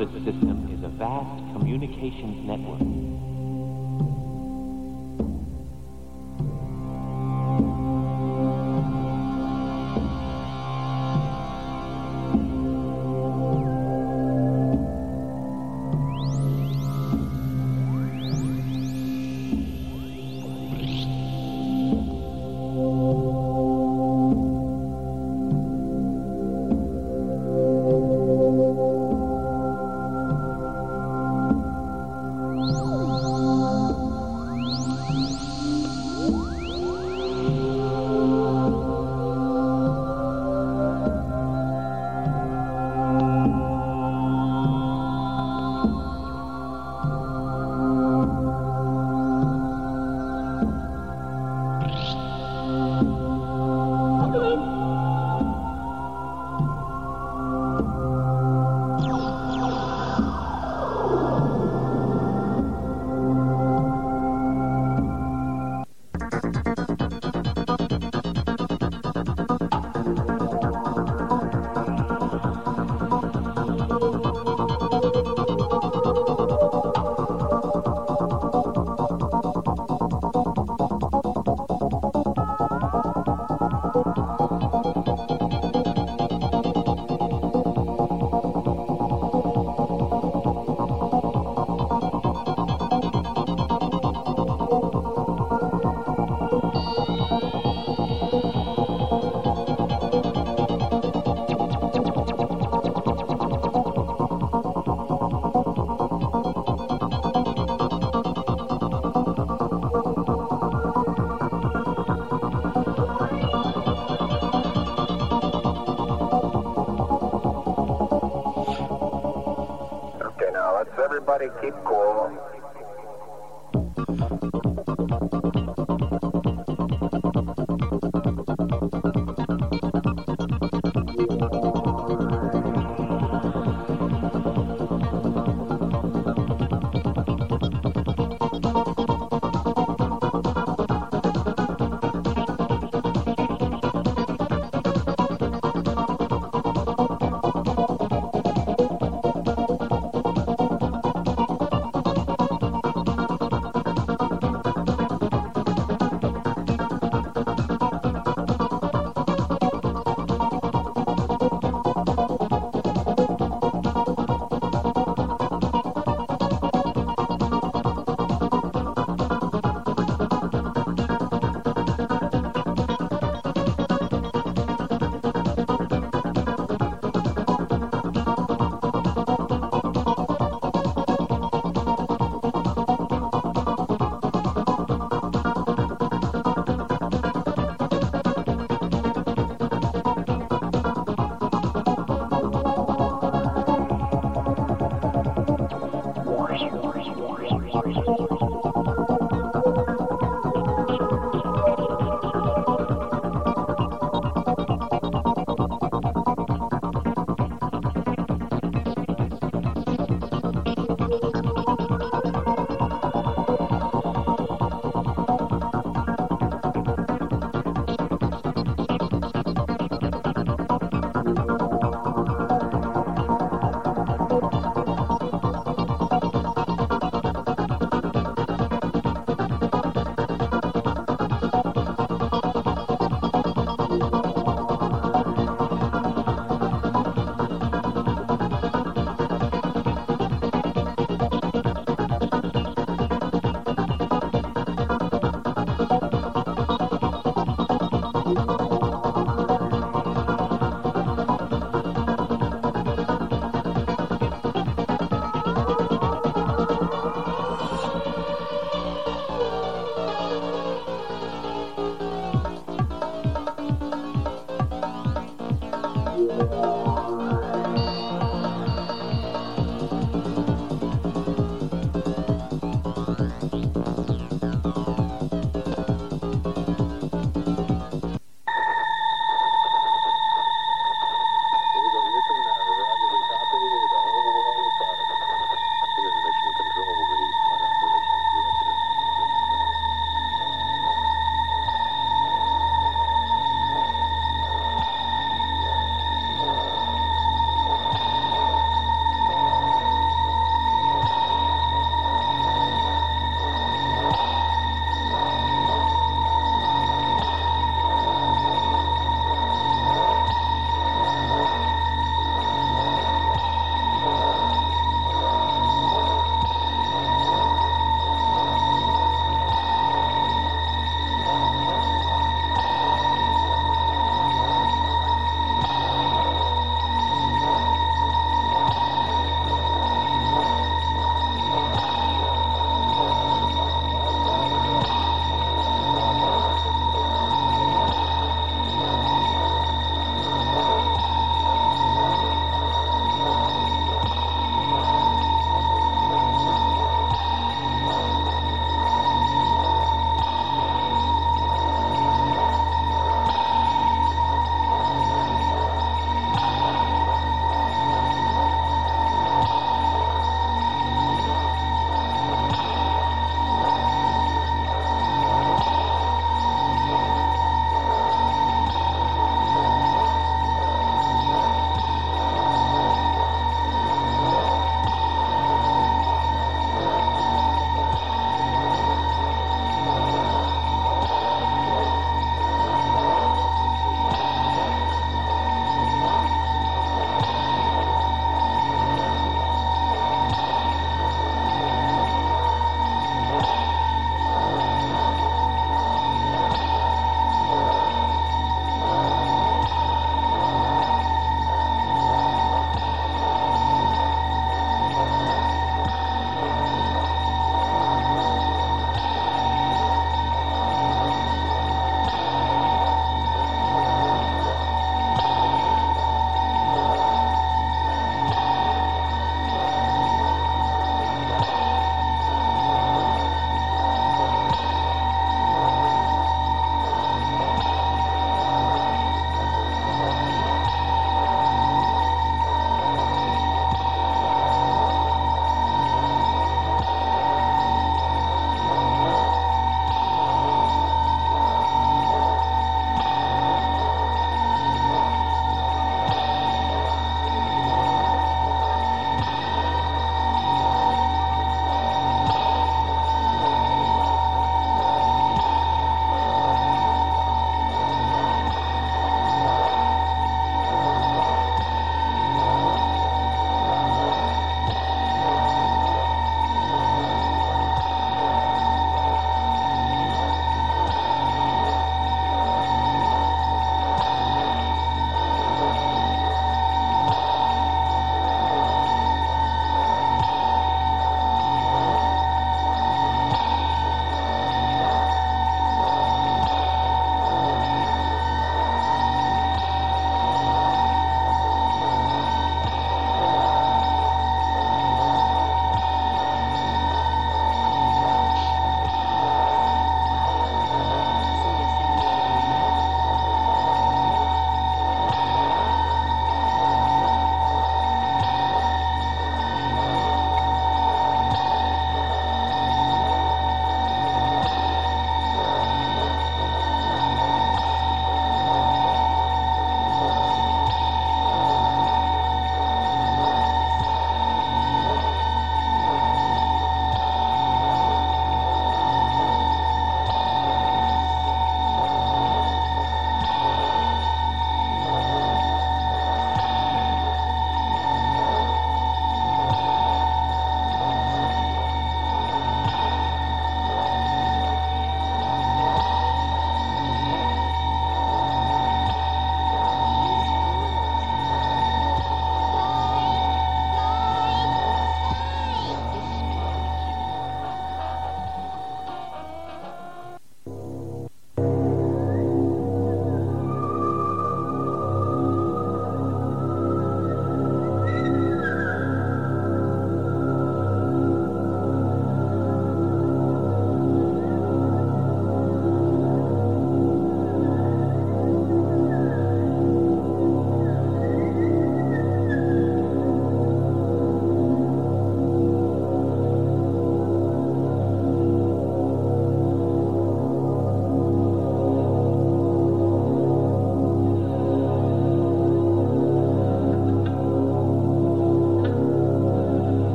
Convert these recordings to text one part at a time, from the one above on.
nervous system is a vast communications network. Everybody keep cool.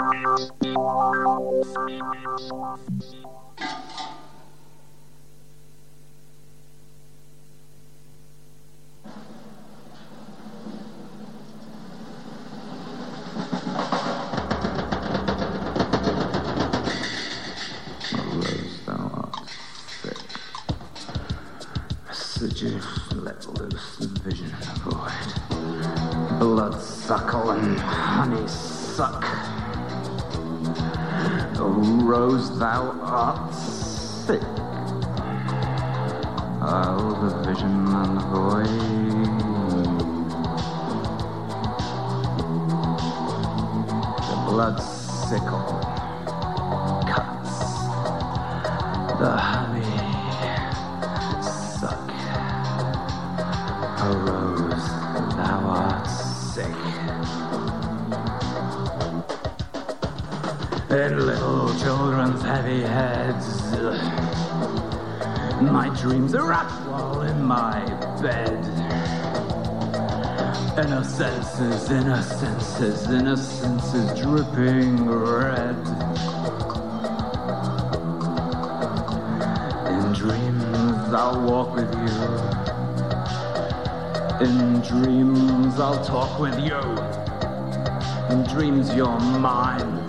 Thank you. Heavy heads, my dreams erupt while in my bed. Innocences, innocences, innocences dripping red. In dreams I'll walk with you. In dreams I'll talk with you. In dreams you're mine.